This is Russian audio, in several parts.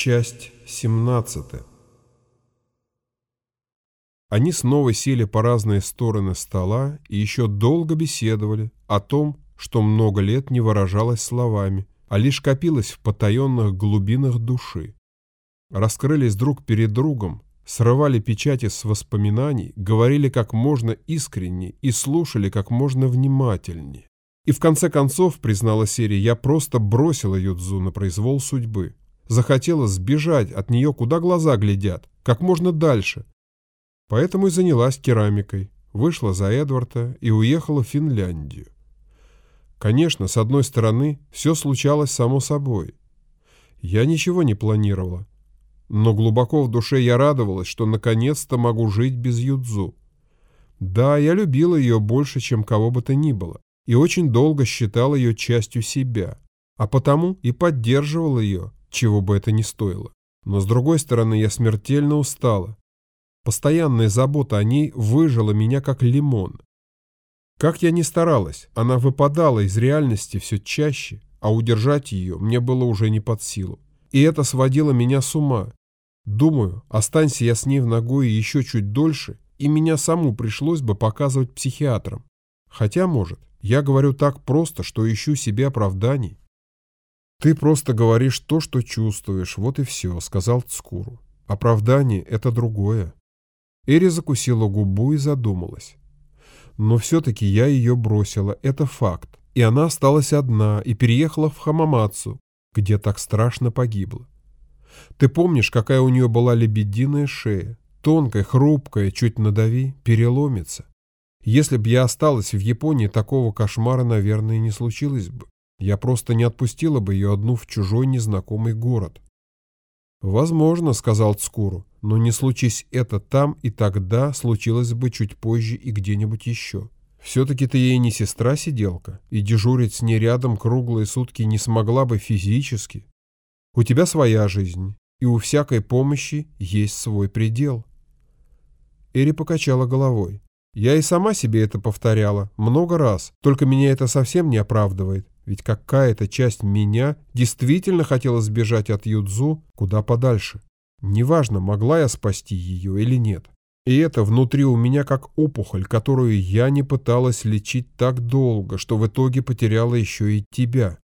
Часть 17 Они снова сели по разные стороны стола и еще долго беседовали о том, что много лет не выражалось словами, а лишь копилось в потаенных глубинах души. Раскрылись друг перед другом, срывали печати с воспоминаний, говорили как можно искреннее и слушали как можно внимательнее. И в конце концов, признала серия, я просто бросила Юдзу на произвол судьбы. Захотела сбежать от нее, куда глаза глядят, как можно дальше. Поэтому и занялась керамикой, вышла за Эдварда и уехала в Финляндию. Конечно, с одной стороны, все случалось само собой. Я ничего не планировала. Но глубоко в душе я радовалась, что наконец-то могу жить без Юдзу. Да, я любила ее больше, чем кого бы то ни было и очень долго считал ее частью себя, а потому и поддерживал ее, чего бы это ни стоило. Но с другой стороны, я смертельно устала. Постоянная забота о ней выжила меня как лимон. Как я ни старалась, она выпадала из реальности все чаще, а удержать ее мне было уже не под силу. И это сводило меня с ума. Думаю, останься я с ней в ногой еще чуть дольше, и меня саму пришлось бы показывать психиатрам. Хотя, может, я говорю так просто, что ищу себе оправданий. Ты просто говоришь то, что чувствуешь, вот и все, сказал Цкуру. Оправдание — это другое. Эри закусила губу и задумалась. Но все-таки я ее бросила, это факт. И она осталась одна и переехала в Хамамацу, где так страшно погибла. Ты помнишь, какая у нее была лебединая шея? Тонкая, хрупкая, чуть надави, переломится. Если б я осталась в Японии, такого кошмара, наверное, не случилось бы. Я просто не отпустила бы ее одну в чужой незнакомый город. «Возможно», — сказал Цкуру, — «но не случись это там, и тогда случилось бы чуть позже и где-нибудь еще. Все-таки ты ей не сестра-сиделка, и дежурить с ней рядом круглые сутки не смогла бы физически. У тебя своя жизнь, и у всякой помощи есть свой предел». Эри покачала головой. Я и сама себе это повторяла много раз, только меня это совсем не оправдывает, ведь какая-то часть меня действительно хотела сбежать от Юдзу куда подальше. Неважно, могла я спасти ее или нет. И это внутри у меня как опухоль, которую я не пыталась лечить так долго, что в итоге потеряла еще и тебя.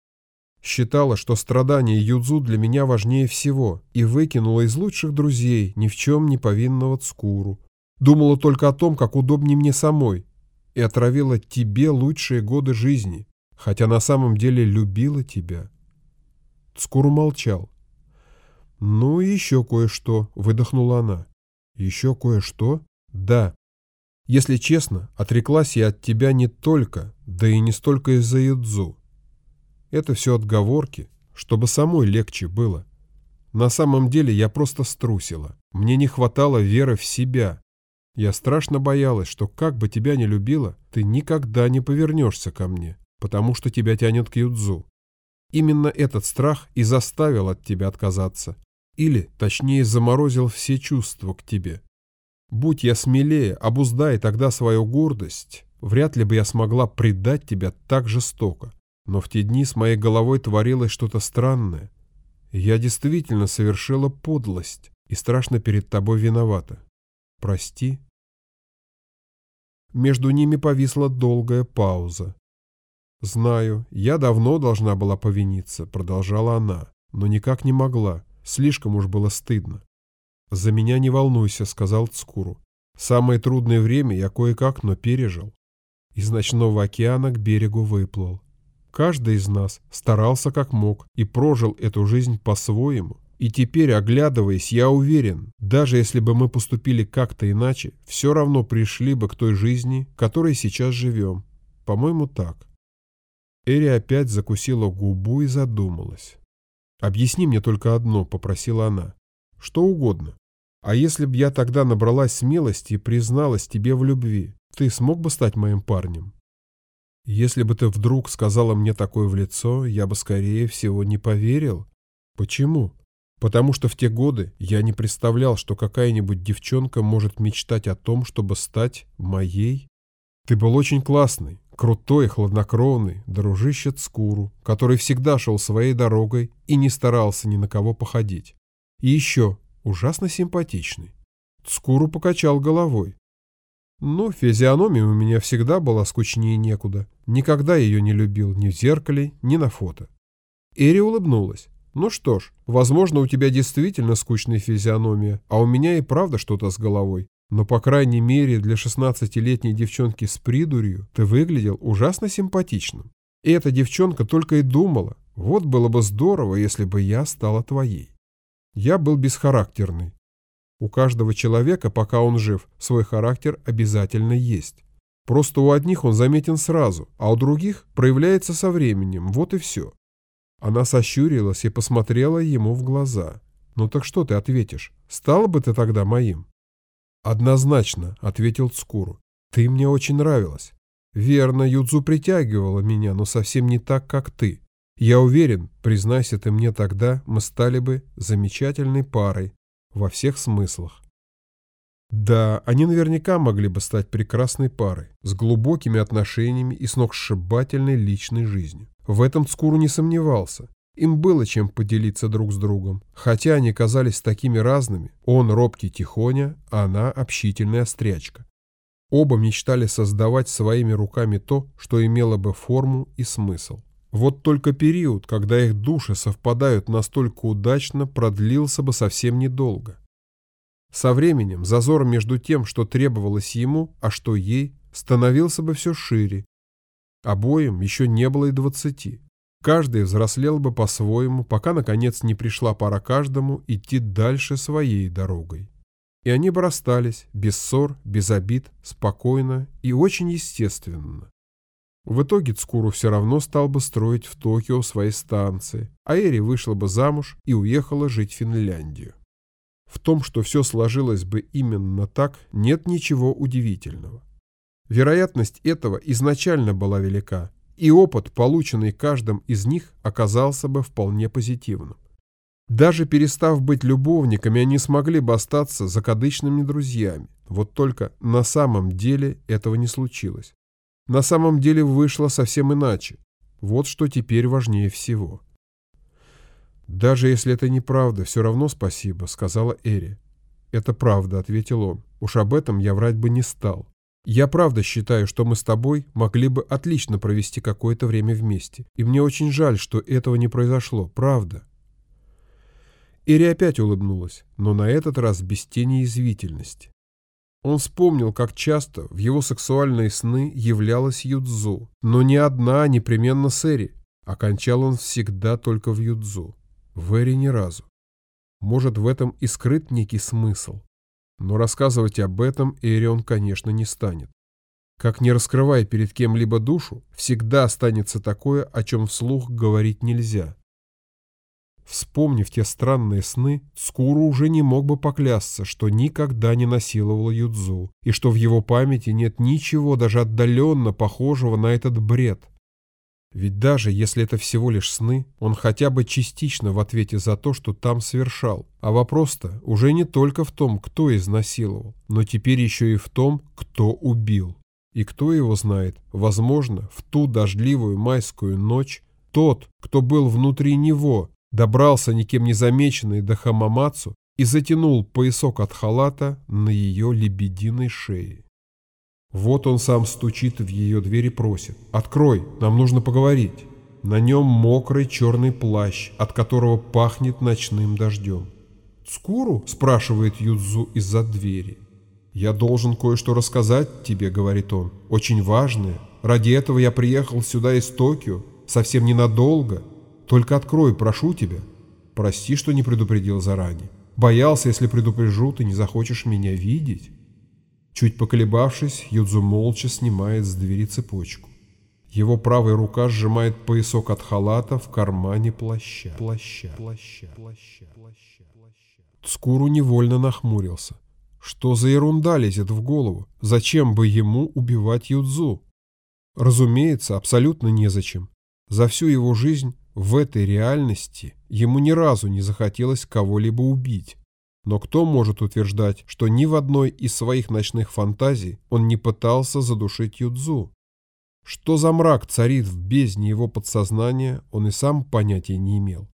Считала, что страдания Юдзу для меня важнее всего, и выкинула из лучших друзей ни в чем не повинного Цкуру, Думала только о том, как удобнее мне самой, и отравила тебе лучшие годы жизни, хотя на самом деле любила тебя. Скоро молчал. «Ну еще кое-что», — выдохнула она. «Еще кое-что?» «Да. Если честно, отреклась я от тебя не только, да и не столько из-за Юдзу. Это все отговорки, чтобы самой легче было. На самом деле я просто струсила. Мне не хватало веры в себя, я страшно боялась, что как бы тебя ни любила, ты никогда не повернешься ко мне, потому что тебя тянет к Юдзу. Именно этот страх и заставил от тебя отказаться. Или, точнее, заморозил все чувства к тебе. Будь я смелее, обуздай тогда свою гордость, вряд ли бы я смогла предать тебя так жестоко. Но в те дни с моей головой творилось что-то странное. Я действительно совершила подлость и страшно перед тобой виновата. Прости. Между ними повисла долгая пауза. «Знаю, я давно должна была повиниться», — продолжала она, «но никак не могла, слишком уж было стыдно». «За меня не волнуйся», — сказал Цкуру. «Самое трудное время я кое-как, но пережил». Из ночного океана к берегу выплыл. Каждый из нас старался как мог и прожил эту жизнь по-своему. И теперь, оглядываясь, я уверен, даже если бы мы поступили как-то иначе, все равно пришли бы к той жизни, которой сейчас живем. По-моему, так. Эри опять закусила губу и задумалась. «Объясни мне только одно», — попросила она. «Что угодно. А если б я тогда набралась смелости и призналась тебе в любви, ты смог бы стать моим парнем?» «Если бы ты вдруг сказала мне такое в лицо, я бы, скорее всего, не поверил. Почему?» Потому что в те годы я не представлял, что какая-нибудь девчонка может мечтать о том, чтобы стать моей. Ты был очень классный, крутой, хладнокровный, дружище Цкуру, который всегда шел своей дорогой и не старался ни на кого походить. И еще ужасно симпатичный. Скуру покачал головой. Ну, физиономия у меня всегда была скучнее некуда. Никогда ее не любил ни в зеркале, ни на фото. Эри улыбнулась. Ну что ж, возможно, у тебя действительно скучная физиономия, а у меня и правда что-то с головой. Но, по крайней мере, для шестнадцатилетней девчонки с придурью ты выглядел ужасно симпатичным. И эта девчонка только и думала, вот было бы здорово, если бы я стала твоей. Я был бесхарактерный. У каждого человека, пока он жив, свой характер обязательно есть. Просто у одних он заметен сразу, а у других проявляется со временем, вот и все. Она сощурилась и посмотрела ему в глаза. «Ну так что ты ответишь? Стала бы ты тогда моим?» «Однозначно», — ответил Цкуру. «Ты мне очень нравилась. Верно, Юдзу притягивала меня, но совсем не так, как ты. Я уверен, признайся ты мне тогда, мы стали бы замечательной парой во всех смыслах. Да, они наверняка могли бы стать прекрасной парой, с глубокими отношениями и сногсшибательной личной жизнью. В этом Цкуру не сомневался. Им было чем поделиться друг с другом, хотя они казались такими разными. Он робкий тихоня, а она общительная острячка. Оба мечтали создавать своими руками то, что имело бы форму и смысл. Вот только период, когда их души совпадают настолько удачно, продлился бы совсем недолго. Со временем зазор между тем, что требовалось ему, а что ей, становился бы все шире. Обоим еще не было и двадцати. Каждый взрослел бы по-своему, пока, наконец, не пришла пора каждому идти дальше своей дорогой. И они бы расстались, без ссор, без обид, спокойно и очень естественно. В итоге Цкуру все равно стал бы строить в Токио свои станции, а Эри вышла бы замуж и уехала жить в Финляндию. В том, что все сложилось бы именно так, нет ничего удивительного. Вероятность этого изначально была велика, и опыт, полученный каждым из них, оказался бы вполне позитивным. Даже перестав быть любовниками, они смогли бы остаться закадычными друзьями. Вот только на самом деле этого не случилось. На самом деле вышло совсем иначе. Вот что теперь важнее всего. «Даже если это неправда, все равно спасибо», — сказала Эри. «Это правда», — ответил он. «Уж об этом я врать бы не стал. Я правда считаю, что мы с тобой могли бы отлично провести какое-то время вместе. И мне очень жаль, что этого не произошло. Правда». Эри опять улыбнулась, но на этот раз без тени извительности. Он вспомнил, как часто в его сексуальные сны являлась Юдзу, но не одна, а непременно с Эри. Окончал он всегда только в Юдзу. В Эри ни разу. Может, в этом и скрыт некий смысл. Но рассказывать об этом Эри он, конечно, не станет. Как не раскрывая перед кем-либо душу, всегда останется такое, о чем вслух говорить нельзя. Вспомнив те странные сны, Скуру уже не мог бы поклясться, что никогда не насиловал Юдзу, и что в его памяти нет ничего даже отдаленно похожего на этот бред. Ведь даже если это всего лишь сны, он хотя бы частично в ответе за то, что там совершал. А вопрос-то уже не только в том, кто изнасиловал, но теперь еще и в том, кто убил. И кто его знает, возможно, в ту дождливую майскую ночь тот, кто был внутри него, добрался никем не замеченный до Хамамацу и затянул поясок от халата на ее лебединой шее. Вот он сам стучит в ее дверь и просит «Открой, нам нужно поговорить». На нем мокрый черный плащ, от которого пахнет ночным дождем. «Скуру?» – спрашивает Юдзу из-за двери. «Я должен кое-что рассказать тебе», – говорит он. «Очень важное. Ради этого я приехал сюда из Токио. Совсем ненадолго. Только открой, прошу тебя. Прости, что не предупредил заранее. Боялся, если предупрежу, ты не захочешь меня видеть. Чуть поколебавшись, Юдзу молча снимает с двери цепочку. Его правая рука сжимает поясок от халата в кармане плаща. Плаща. Плаща. Плаща. Плаща. Скуру невольно нахмурился. Что за ерунда лезет в голову? Зачем бы ему убивать Юдзу? Разумеется, абсолютно незачем. За всю его жизнь в этой реальности ему ни разу не захотелось кого-либо убить. Но кто может утверждать, что ни в одной из своих ночных фантазий он не пытался задушить Юдзу? Что за мрак царит в бездне его подсознания, он и сам понятия не имел.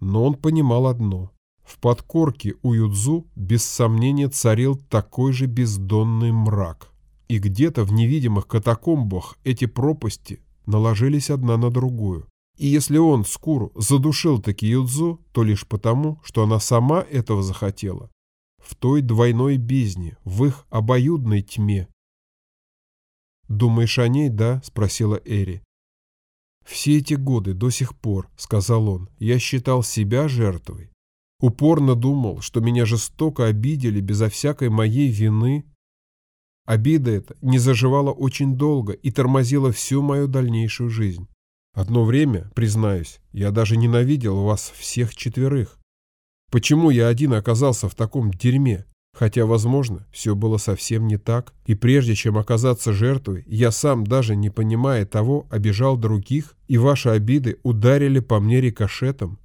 Но он понимал одно. В подкорке у Юдзу без сомнения царил такой же бездонный мрак. И где-то в невидимых катакомбах эти пропасти наложились одна на другую. И если он, Скуру, задушил таки Юдзу, то лишь потому, что она сама этого захотела. В той двойной бездне, в их обоюдной тьме. «Думаешь о ней, да?» – спросила Эри. «Все эти годы, до сих пор», – сказал он, – «я считал себя жертвой. Упорно думал, что меня жестоко обидели безо всякой моей вины. Обида эта не заживала очень долго и тормозила всю мою дальнейшую жизнь. Одно время, признаюсь, я даже ненавидел вас всех четверых. Почему я один оказался в таком дерьме? Хотя, возможно, все было совсем не так, и прежде чем оказаться жертвой, я сам, даже не понимая того, обижал других, и ваши обиды ударили по мне рикошетом.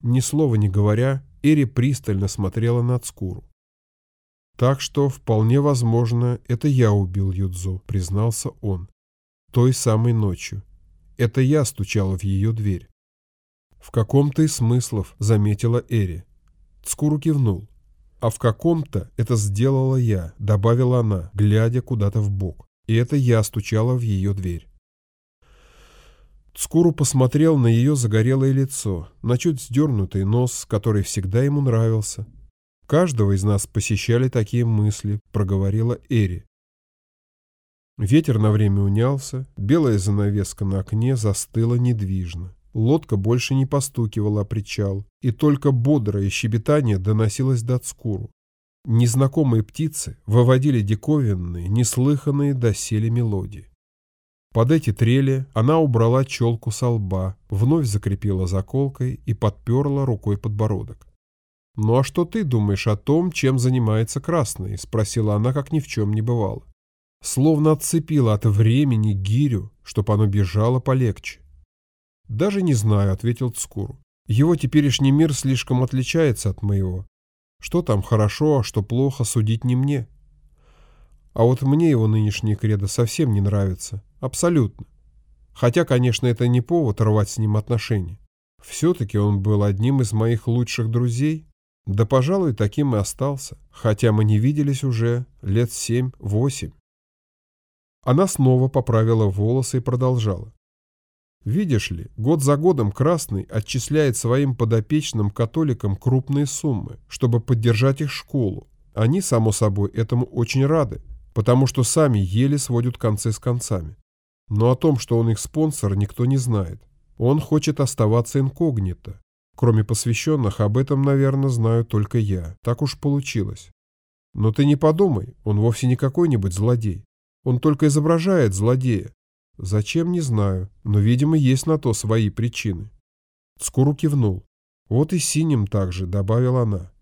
Ни слова не говоря, Эри пристально смотрела на Цкуру. «Так что, вполне возможно, это я убил Юдзу», — признался он. «Той самой ночью. Это я стучала в ее дверь». «В каком-то из смыслов», — заметила Эри. Цкуру кивнул. «А в каком-то это сделала я», — добавила она, глядя куда-то в бок. И это я стучала в ее дверь. Цкуру посмотрел на ее загорелое лицо, на чуть сдернутый нос, который всегда ему нравился. «Каждого из нас посещали такие мысли», — проговорила Эри. Ветер на время унялся, белая занавеска на окне застыла недвижно. Лодка больше не постукивала о причал, и только бодрое щебетание доносилось до Цкуру. Незнакомые птицы выводили диковинные, неслыханные доселе мелодии. Под эти трели она убрала челку со лба, вновь закрепила заколкой и подперла рукой подбородок. «Ну а что ты думаешь о том, чем занимается Красный?» – спросила она, как ни в чем не бывало. Словно отцепила от времени гирю, чтоб оно бежало полегче. «Даже не знаю», – ответил Цкуру. «Его теперешний мир слишком отличается от моего. Что там хорошо, а что плохо, судить не мне. А вот мне его нынешний кредо совсем не нравится. Абсолютно. Хотя, конечно, это не повод рвать с ним отношения. Все-таки он был одним из моих лучших друзей. Да, пожалуй, таким и остался. Хотя мы не виделись уже лет семь-восемь. Она снова поправила волосы и продолжала. Видишь ли, год за годом Красный отчисляет своим подопечным католикам крупные суммы, чтобы поддержать их школу. Они, само собой, этому очень рады, потому что сами еле сводят концы с концами. Но о том, что он их спонсор, никто не знает. Он хочет оставаться инкогнито. Кроме посвященных, об этом, наверное, знаю только я. Так уж получилось. Но ты не подумай, он вовсе не какой-нибудь злодей. Он только изображает злодея. Зачем, не знаю, но, видимо, есть на то свои причины. Скуру кивнул. Вот и синим также, добавила она.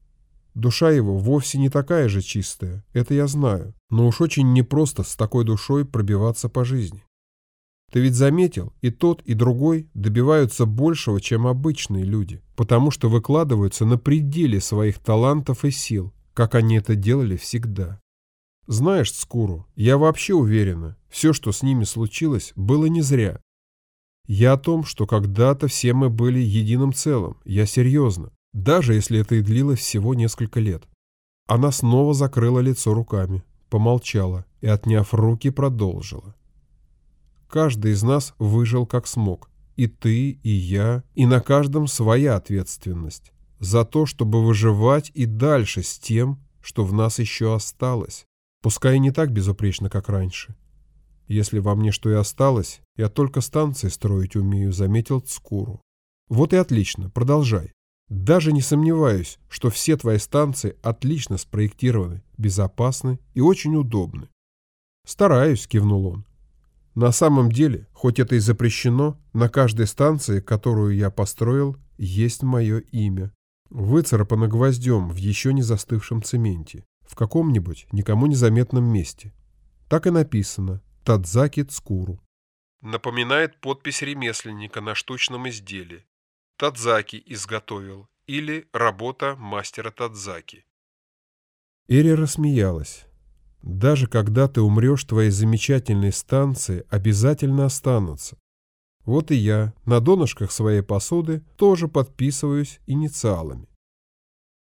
Душа его вовсе не такая же чистая, это я знаю, но уж очень непросто с такой душой пробиваться по жизни. Ты ведь заметил, и тот, и другой добиваются большего, чем обычные люди, потому что выкладываются на пределе своих талантов и сил, как они это делали всегда. Знаешь, Скуру, я вообще уверена, все, что с ними случилось, было не зря. Я о том, что когда-то все мы были единым целым, я серьезно, даже если это и длилось всего несколько лет. Она снова закрыла лицо руками, помолчала и, отняв руки, продолжила. Каждый из нас выжил как смог. И ты, и я, и на каждом своя ответственность. За то, чтобы выживать и дальше с тем, что в нас еще осталось. Пускай и не так безупречно, как раньше. Если во мне что и осталось, я только станции строить умею, заметил Цкуру. Вот и отлично, продолжай. Даже не сомневаюсь, что все твои станции отлично спроектированы, безопасны и очень удобны. Стараюсь, кивнул он. На самом деле, хоть это и запрещено, на каждой станции, которую я построил, есть мое имя. Выцарапано гвоздем в еще не застывшем цементе, в каком-нибудь никому незаметном месте. Так и написано «Тадзаки Цкуру». Напоминает подпись ремесленника на штучном изделии. Тадзаки изготовил или работа мастера Тадзаки. Эри рассмеялась. Даже когда ты умрешь, твои замечательные станции обязательно останутся. Вот и я на донышках своей посуды тоже подписываюсь инициалами.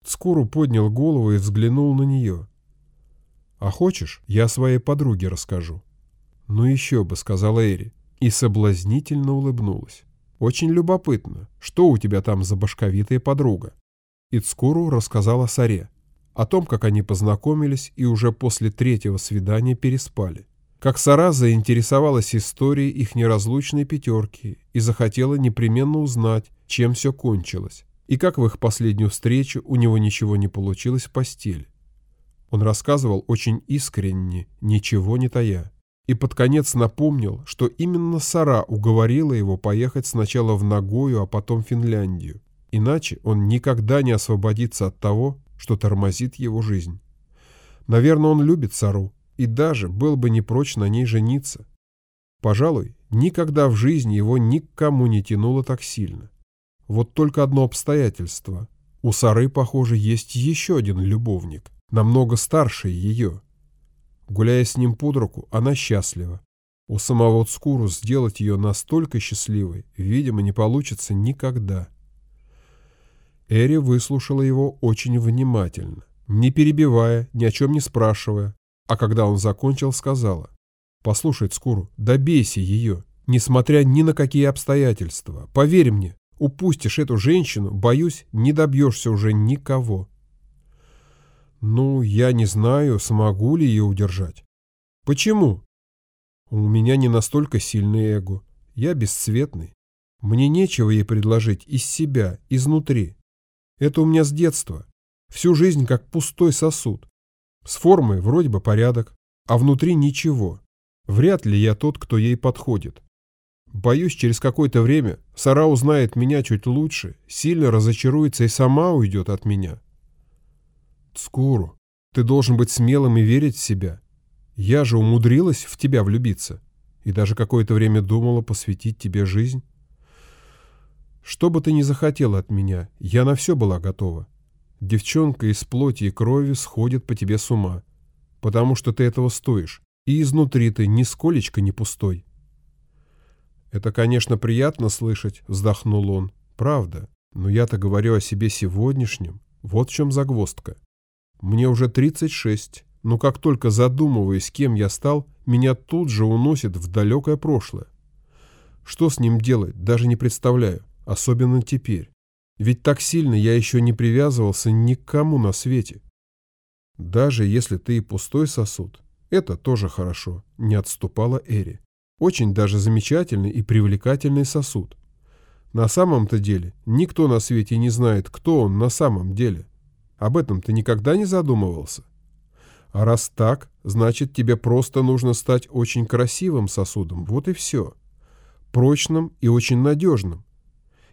Цкуру поднял голову и взглянул на нее. «А хочешь, я своей подруге расскажу?» «Ну еще бы», — сказала Эри, и соблазнительно улыбнулась. «Очень любопытно, что у тебя там за башковитая подруга?» Ицкуру рассказал о Саре, о том, как они познакомились и уже после третьего свидания переспали. Как Сара заинтересовалась историей их неразлучной пятерки и захотела непременно узнать, чем все кончилось, и как в их последнюю встречу у него ничего не получилось в постели. Он рассказывал очень искренне, ничего не тая и под конец напомнил, что именно Сара уговорила его поехать сначала в Нагою, а потом в Финляндию. Иначе он никогда не освободится от того, что тормозит его жизнь. Наверное, он любит Сару и даже был бы не прочь на ней жениться. Пожалуй, никогда в жизни его никому не тянуло так сильно. Вот только одно обстоятельство. У Сары, похоже, есть еще один любовник, намного старше ее. Гуляя с ним под руку, она счастлива. У самого Цкуру сделать ее настолько счастливой, видимо, не получится никогда. Эри выслушала его очень внимательно, не перебивая, ни о чем не спрашивая, а когда он закончил, сказала, «Послушай, Цкуру, добейся ее, несмотря ни на какие обстоятельства. Поверь мне, упустишь эту женщину, боюсь, не добьешься уже никого». Ну, я не знаю, смогу ли ее удержать. Почему? У меня не настолько сильный эго. Я бесцветный. Мне нечего ей предложить из себя, изнутри. Это у меня с детства. Всю жизнь как пустой сосуд. С формой вроде бы порядок, а внутри ничего. Вряд ли я тот, кто ей подходит. Боюсь, через какое-то время Сара узнает меня чуть лучше, сильно разочаруется и сама уйдет от меня. Скуру, ты должен быть смелым и верить в себя. Я же умудрилась в тебя влюбиться и даже какое-то время думала посвятить тебе жизнь. Что бы ты ни захотела от меня, я на все была готова. Девчонка из плоти и крови сходит по тебе с ума, потому что ты этого стоишь, и изнутри ты нисколечко не пустой. Это, конечно, приятно слышать, вздохнул он, правда, но я-то говорю о себе сегодняшнем, вот в чем загвоздка. Мне уже 36, но как только задумываюсь, кем я стал, меня тут же уносит в далекое прошлое. Что с ним делать, даже не представляю, особенно теперь. Ведь так сильно я еще не привязывался ни к кому на свете. Даже если ты и пустой сосуд, это тоже хорошо, не отступала Эри. Очень даже замечательный и привлекательный сосуд. На самом-то деле никто на свете не знает, кто он на самом деле. Об этом ты никогда не задумывался? А раз так, значит тебе просто нужно стать очень красивым сосудом, вот и все. Прочным и очень надежным.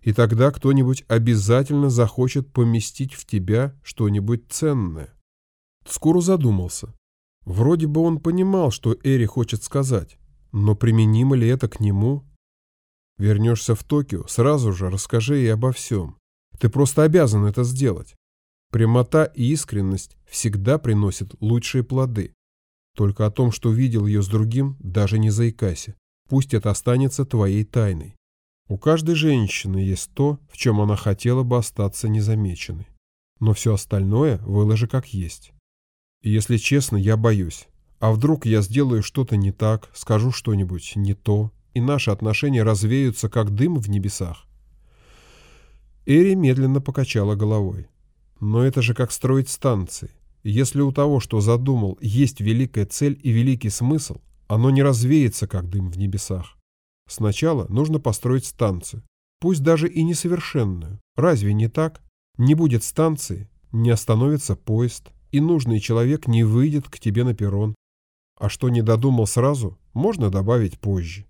И тогда кто-нибудь обязательно захочет поместить в тебя что-нибудь ценное. Скоро задумался. Вроде бы он понимал, что Эри хочет сказать, но применимо ли это к нему? Вернешься в Токио, сразу же расскажи ей обо всем. Ты просто обязан это сделать. Прямота и искренность всегда приносят лучшие плоды. Только о том, что видел ее с другим, даже не заикайся. Пусть это останется твоей тайной. У каждой женщины есть то, в чем она хотела бы остаться незамеченной. Но все остальное выложи как есть. И если честно, я боюсь. А вдруг я сделаю что-то не так, скажу что-нибудь не то, и наши отношения развеются, как дым в небесах? Эри медленно покачала головой. Но это же как строить станции. Если у того, что задумал, есть великая цель и великий смысл, оно не развеется, как дым в небесах. Сначала нужно построить станцию, пусть даже и несовершенную. Разве не так? Не будет станции, не остановится поезд, и нужный человек не выйдет к тебе на перрон. А что не додумал сразу, можно добавить позже.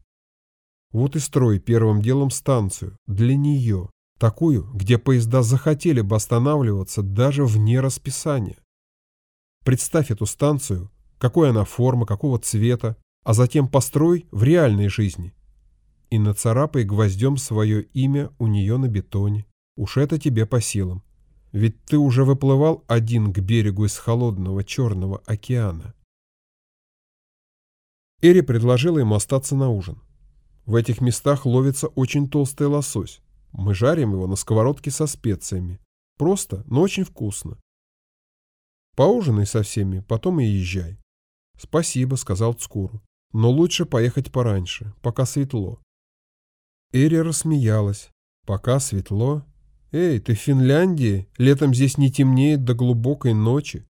Вот и строй первым делом станцию для нее, Такую, где поезда захотели бы останавливаться даже вне расписания. Представь эту станцию, какой она форма, какого цвета, а затем построй в реальной жизни. И нацарапай гвоздем свое имя у нее на бетоне. Уж это тебе по силам. Ведь ты уже выплывал один к берегу из холодного черного океана. Эри предложила ему остаться на ужин. В этих местах ловится очень толстый лосось. Мы жарим его на сковородке со специями. Просто, но очень вкусно. Поужинай со всеми, потом и езжай. Спасибо, сказал Цкуру. Но лучше поехать пораньше, пока светло. Эри рассмеялась. Пока светло. Эй, ты в Финляндии? Летом здесь не темнеет до глубокой ночи.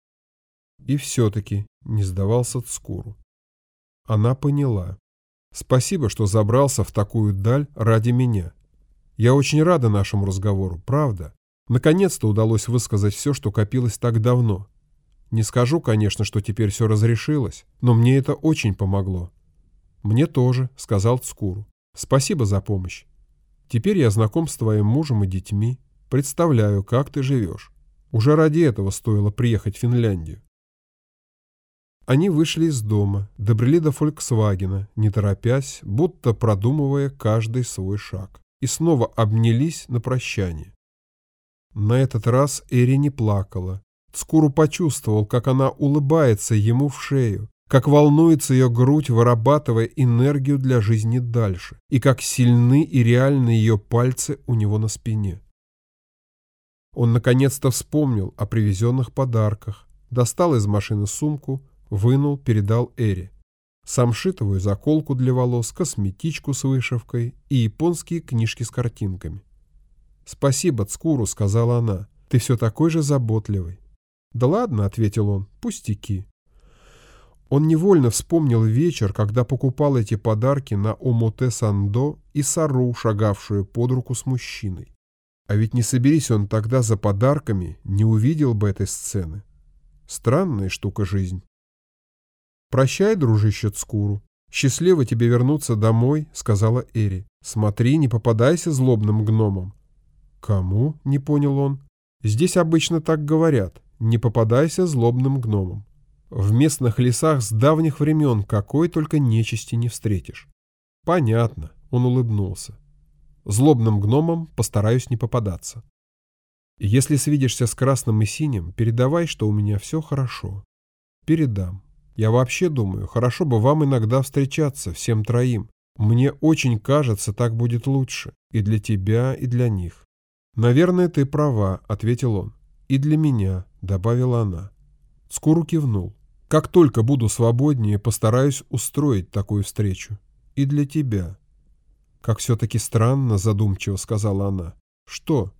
И все-таки не сдавался Цкуру. Она поняла. Спасибо, что забрался в такую даль ради меня. Я очень рада нашему разговору, правда. Наконец-то удалось высказать все, что копилось так давно. Не скажу, конечно, что теперь все разрешилось, но мне это очень помогло. Мне тоже, сказал Цкуру. Спасибо за помощь. Теперь я знаком с твоим мужем и детьми. Представляю, как ты живешь. Уже ради этого стоило приехать в Финляндию. Они вышли из дома, добрели до «Фольксвагена», не торопясь, будто продумывая каждый свой шаг, и снова обнялись на прощание. На этот раз Эри не плакала. Скуру почувствовал, как она улыбается ему в шею, как волнуется ее грудь, вырабатывая энергию для жизни дальше, и как сильны и реальны ее пальцы у него на спине. Он наконец-то вспомнил о привезенных подарках, достал из машины сумку, вынул, передал Эре. Самшитовую заколку для волос, косметичку с вышивкой и японские книжки с картинками. «Спасибо, Цкуру», — сказала она. «Ты все такой же заботливый». «Да ладно», — ответил он, — «пустяки». Он невольно вспомнил вечер, когда покупал эти подарки на Омоте-Сандо и Сару, шагавшую под руку с мужчиной. А ведь не соберись он тогда за подарками, не увидел бы этой сцены. Странная штука жизнь. «Прощай, дружище Цкуру. Счастливо тебе вернуться домой», — сказала Эри. «Смотри, не попадайся злобным гномом». «Кому?» — не понял он. «Здесь обычно так говорят. Не попадайся злобным гномом. В местных лесах с давних времен какой только нечисти не встретишь». «Понятно», — он улыбнулся. «Злобным гномом постараюсь не попадаться». «Если свидишься с красным и синим, передавай, что у меня все хорошо». «Передам». Я вообще думаю, хорошо бы вам иногда встречаться, всем троим. Мне очень кажется, так будет лучше. И для тебя, и для них. Наверное, ты права, ответил он. И для меня, добавила она. Скуру кивнул. Как только буду свободнее, постараюсь устроить такую встречу. И для тебя. Как все-таки странно, задумчиво сказала она. Что?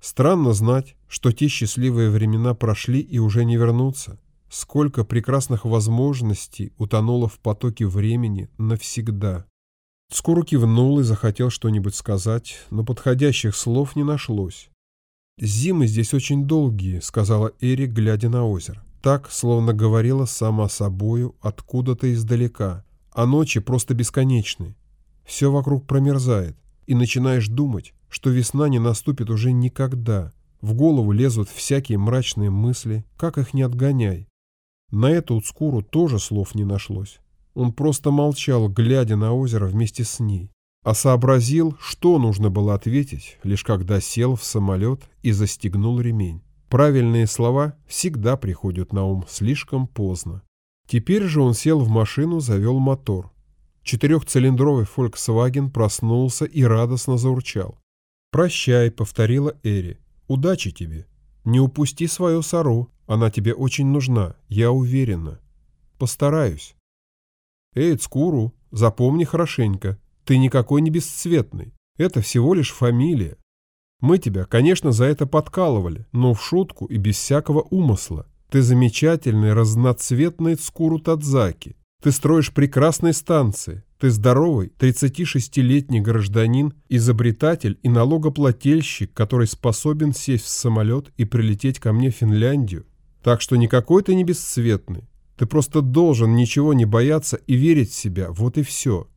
Странно знать, что те счастливые времена прошли и уже не вернутся. Сколько прекрасных возможностей утонуло в потоке времени навсегда. Скоро кивнул и захотел что-нибудь сказать, но подходящих слов не нашлось. «Зимы здесь очень долгие», — сказала Эрик, глядя на озеро. Так, словно говорила сама собою откуда-то издалека, а ночи просто бесконечны. Все вокруг промерзает, и начинаешь думать, что весна не наступит уже никогда. В голову лезут всякие мрачные мысли, как их не отгоняй. На эту Уцкуру тоже слов не нашлось. Он просто молчал, глядя на озеро вместе с ней. А сообразил, что нужно было ответить, лишь когда сел в самолет и застегнул ремень. Правильные слова всегда приходят на ум слишком поздно. Теперь же он сел в машину, завел мотор. Четырехцилиндровый Volkswagen проснулся и радостно заурчал. «Прощай», — повторила Эри. «Удачи тебе. Не упусти свою сору. Она тебе очень нужна, я уверена. Постараюсь. Эй, Цкуру, запомни хорошенько. Ты никакой не бесцветный. Это всего лишь фамилия. Мы тебя, конечно, за это подкалывали, но в шутку и без всякого умысла. Ты замечательный разноцветный Цкуру Тадзаки. Ты строишь прекрасные станции. Ты здоровый, 36-летний гражданин, изобретатель и налогоплательщик, который способен сесть в самолет и прилететь ко мне в Финляндию так что никакой ты не бесцветный. Ты просто должен ничего не бояться и верить в себя, вот и все.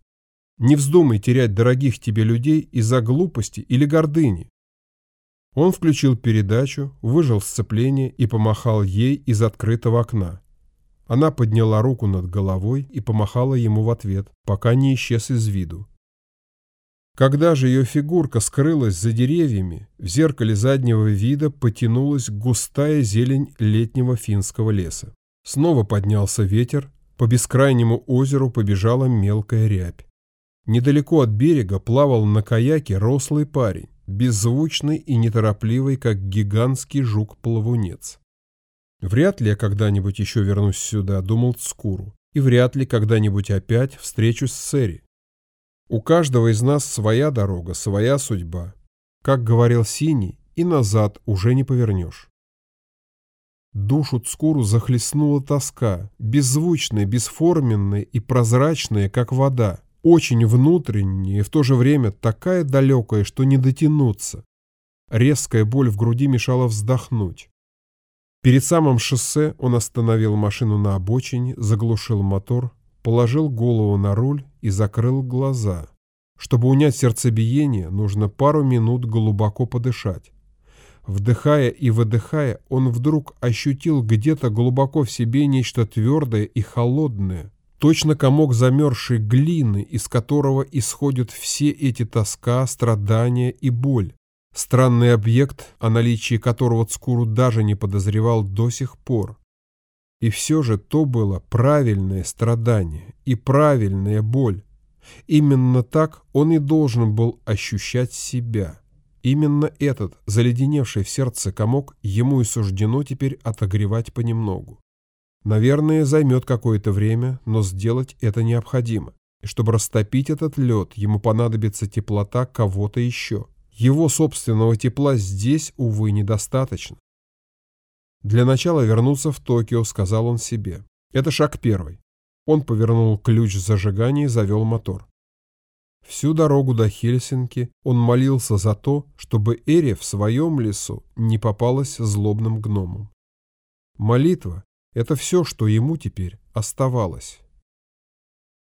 Не вздумай терять дорогих тебе людей из-за глупости или гордыни. Он включил передачу, выжал сцепление и помахал ей из открытого окна. Она подняла руку над головой и помахала ему в ответ, пока не исчез из виду. Когда же ее фигурка скрылась за деревьями, в зеркале заднего вида потянулась густая зелень летнего финского леса. Снова поднялся ветер, по бескрайнему озеру побежала мелкая рябь. Недалеко от берега плавал на каяке рослый парень. беззвучный и неторопливый, как гигантский жук-плавунец. Вряд ли я когда-нибудь еще вернусь сюда, думал Цкуру, и вряд ли когда-нибудь опять встречусь с Сэри. У каждого из нас своя дорога, своя судьба. Как говорил Синий, и назад уже не повернешь. Душу Цкуру захлестнула тоска, беззвучная, бесформенная и прозрачная, как вода, очень внутренняя и в то же время такая далекая, что не дотянуться. Резкая боль в груди мешала вздохнуть. Перед самым шоссе он остановил машину на обочине, заглушил мотор, положил голову на руль и закрыл глаза. Чтобы унять сердцебиение, нужно пару минут глубоко подышать. Вдыхая и выдыхая, он вдруг ощутил где-то глубоко в себе нечто твердое и холодное, точно комок замерзшей глины, из которого исходят все эти тоска, страдания и боль. Странный объект, о наличии которого Цкуру даже не подозревал до сих пор. И все же то было правильное страдание и правильная боль. Именно так он и должен был ощущать себя. Именно этот, заледеневший в сердце комок, ему и суждено теперь отогревать понемногу. Наверное, займет какое-то время, но сделать это необходимо. И чтобы растопить этот лед, ему понадобится теплота кого-то еще. Его собственного тепла здесь, увы, недостаточно. Для начала вернуться в Токио, сказал он себе. Это шаг первый. Он повернул ключ зажигания и завел мотор. Всю дорогу до Хельсинки он молился за то, чтобы Эри в своем лесу не попалась злобным гномом. Молитва – это все, что ему теперь оставалось.